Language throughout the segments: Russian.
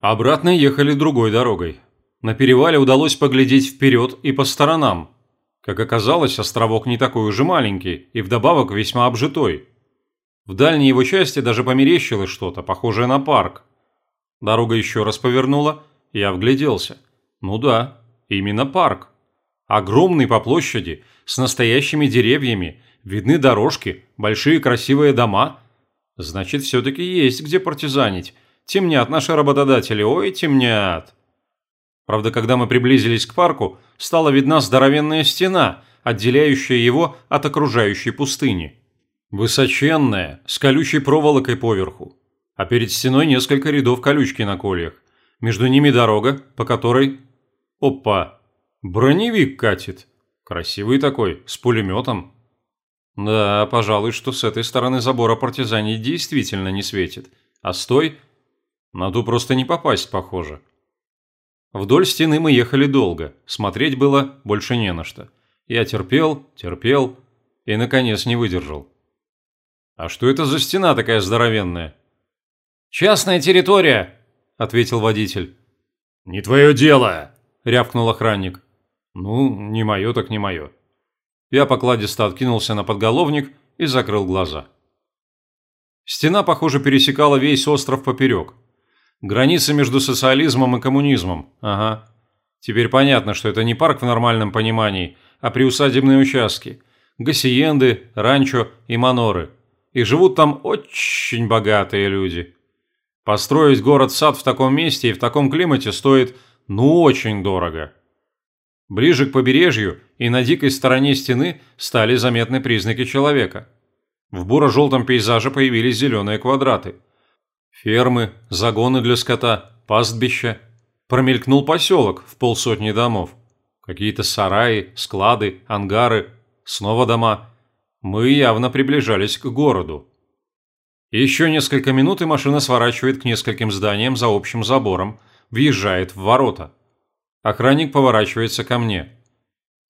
Обратно ехали другой дорогой. На перевале удалось поглядеть вперед и по сторонам. Как оказалось, островок не такой уж и маленький и вдобавок весьма обжитой. В дальней его части даже померещилось что-то, похожее на парк. Дорога еще раз повернула, я вгляделся. Ну да, именно парк. Огромный по площади, с настоящими деревьями, видны дорожки, большие красивые дома. Значит, все-таки есть где партизанить. Темнят наши работодатели, ой, темнят. Правда, когда мы приблизились к парку, стала видна здоровенная стена, отделяющая его от окружающей пустыни. Высоченная, с колючей проволокой поверху. А перед стеной несколько рядов колючки на кольях. Между ними дорога, по которой... Опа! Броневик катит. Красивый такой, с пулеметом. Да, пожалуй, что с этой стороны забора партизане действительно не светит. А стой... ту просто не попасть, похоже. Вдоль стены мы ехали долго, смотреть было больше не на что. Я терпел, терпел и, наконец, не выдержал. «А что это за стена такая здоровенная?» «Частная территория», – ответил водитель. «Не твое дело!» – рявкнул охранник. «Ну, не мое так не мое». Я покладисто откинулся на подголовник и закрыл глаза. Стена, похоже, пересекала весь остров поперек. Граница между социализмом и коммунизмом. Ага. Теперь понятно, что это не парк в нормальном понимании, а приусадебные участки. Гасиенды, ранчо и маноры. И живут там очень богатые люди. Построить город-сад в таком месте и в таком климате стоит ну очень дорого. Ближе к побережью и на дикой стороне стены стали заметны признаки человека. В буро-желтом пейзаже появились зеленые квадраты – Фермы, загоны для скота, пастбища. Промелькнул поселок в полсотни домов. Какие-то сараи, склады, ангары, снова дома. Мы явно приближались к городу. Еще несколько минут и машина сворачивает к нескольким зданиям за общим забором, въезжает в ворота. Охранник поворачивается ко мне.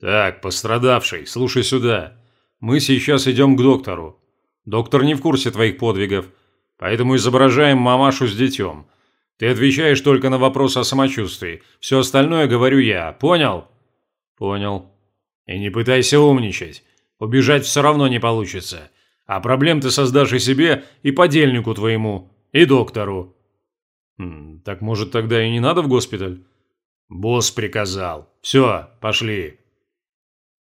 «Так, пострадавший, слушай сюда. Мы сейчас идем к доктору. Доктор не в курсе твоих подвигов, Поэтому изображаем мамашу с детем. Ты отвечаешь только на вопрос о самочувствии. Все остальное говорю я. Понял? Понял. И не пытайся умничать. Убежать все равно не получится. А проблем ты создашь и себе, и подельнику твоему, и доктору. Так может тогда и не надо в госпиталь? Босс приказал. Все, пошли.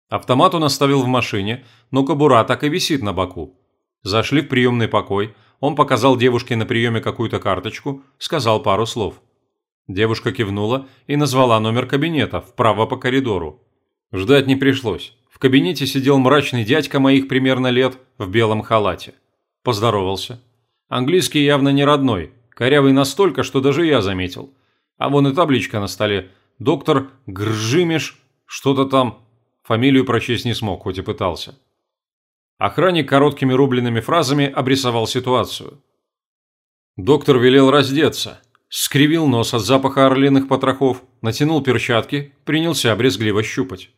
Автомат он оставил в машине, но кобура так и висит на боку. Зашли в приемный покой – он показал девушке на приеме какую-то карточку, сказал пару слов. Девушка кивнула и назвала номер кабинета вправо по коридору. Ждать не пришлось. В кабинете сидел мрачный дядька моих примерно лет в белом халате. Поздоровался. Английский явно не родной, корявый настолько, что даже я заметил. А вон и табличка на столе. Доктор Гржимеш, что-то там. Фамилию прочесть не смог, хоть и пытался. Охранник короткими рубленными фразами обрисовал ситуацию. Доктор велел раздеться, скривил нос от запаха орлиных потрохов, натянул перчатки, принялся брезгливо щупать.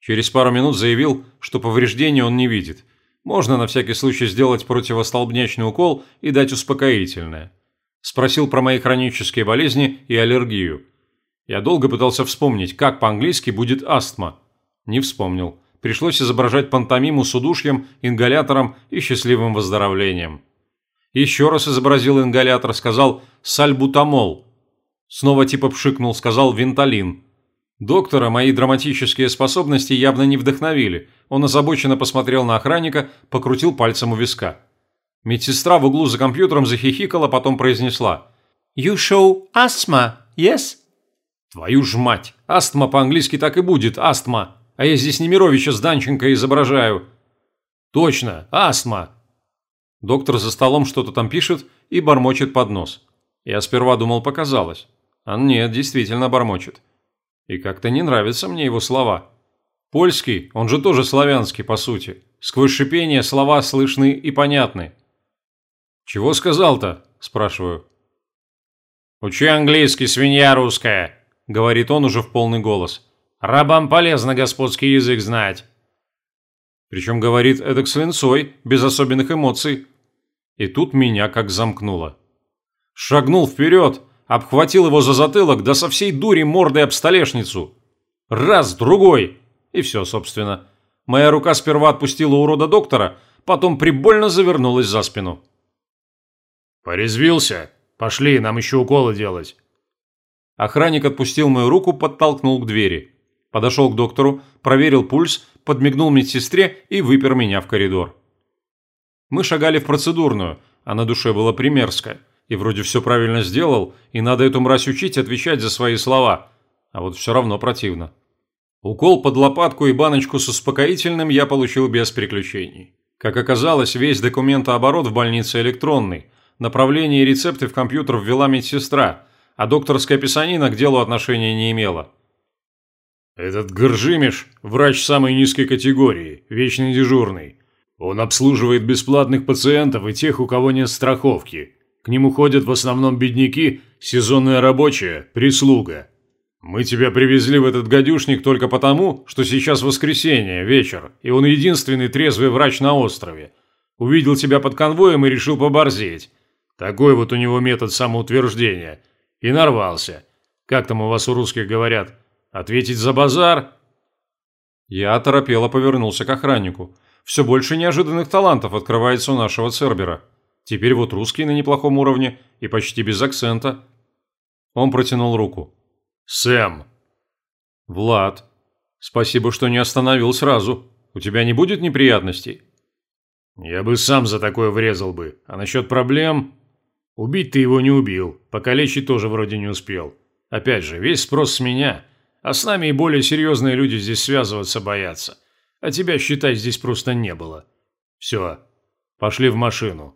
Через пару минут заявил, что повреждения он не видит. Можно на всякий случай сделать противостолбнячный укол и дать успокоительное. Спросил про мои хронические болезни и аллергию. Я долго пытался вспомнить, как по-английски будет астма. Не вспомнил пришлось изображать пантомиму с удушьем, ингалятором и счастливым выздоровлением. Еще раз изобразил ингалятор, сказал «сальбутамол». Снова типа пшикнул, сказал «венталин». Доктора мои драматические способности явно не вдохновили. Он озабоченно посмотрел на охранника, покрутил пальцем у виска. Медсестра в углу за компьютером захихикала, потом произнесла «You show asthma, yes?» «Твою ж мать! Астма по-английски так и будет, астма!» А я здесь Немировича с Данченко изображаю. Точно, астма. Доктор за столом что-то там пишет и бормочет под нос. Я сперва думал, показалось. А нет, действительно бормочет. И как-то не нравятся мне его слова. Польский, он же тоже славянский, по сути. Сквозь шипение слова слышны и понятны. «Чего сказал-то?» – спрашиваю. «Учи английский, свинья русская», – говорит он уже в полный голос. Рабам полезно господский язык знать. Причем говорит эдак с линцой, без особенных эмоций. И тут меня как замкнуло. Шагнул вперед, обхватил его за затылок, да со всей дури мордой об столешницу. Раз, другой. И все, собственно. Моя рука сперва отпустила урода доктора, потом прибольно завернулась за спину. «Порезвился? Пошли, нам еще уколы делать». Охранник отпустил мою руку, подтолкнул к двери. Подошел к доктору, проверил пульс, подмигнул медсестре и выпер меня в коридор. Мы шагали в процедурную, а на душе было примерское. И вроде все правильно сделал, и надо эту мразь учить отвечать за свои слова. А вот все равно противно. Укол под лопатку и баночку с успокоительным я получил без приключений. Как оказалось, весь документооборот в больнице электронный. Направление и рецепты в компьютер ввела медсестра, а докторская писанина к делу отношения не имела. «Этот Горжимиш – врач самой низкой категории, вечный дежурный. Он обслуживает бесплатных пациентов и тех, у кого нет страховки. К нему ходят в основном бедняки, сезонная рабочая, прислуга. Мы тебя привезли в этот гадюшник только потому, что сейчас воскресенье, вечер, и он единственный трезвый врач на острове. Увидел тебя под конвоем и решил поборзеть. Такой вот у него метод самоутверждения. И нарвался. Как там у вас у русских говорят? Ответить за базар? Я оторопело повернулся к охраннику. Все больше неожиданных талантов открывается у нашего Цербера. Теперь вот русский на неплохом уровне и почти без акцента. Он протянул руку. «Сэм!» «Влад, спасибо, что не остановил сразу. У тебя не будет неприятностей?» «Я бы сам за такое врезал бы. А насчет проблем...» «Убить ты его не убил. Покалечить тоже вроде не успел. Опять же, весь спрос с меня. А с нами и более серьезные люди здесь связываться боятся. А тебя, считай, здесь просто не было. Все, пошли в машину.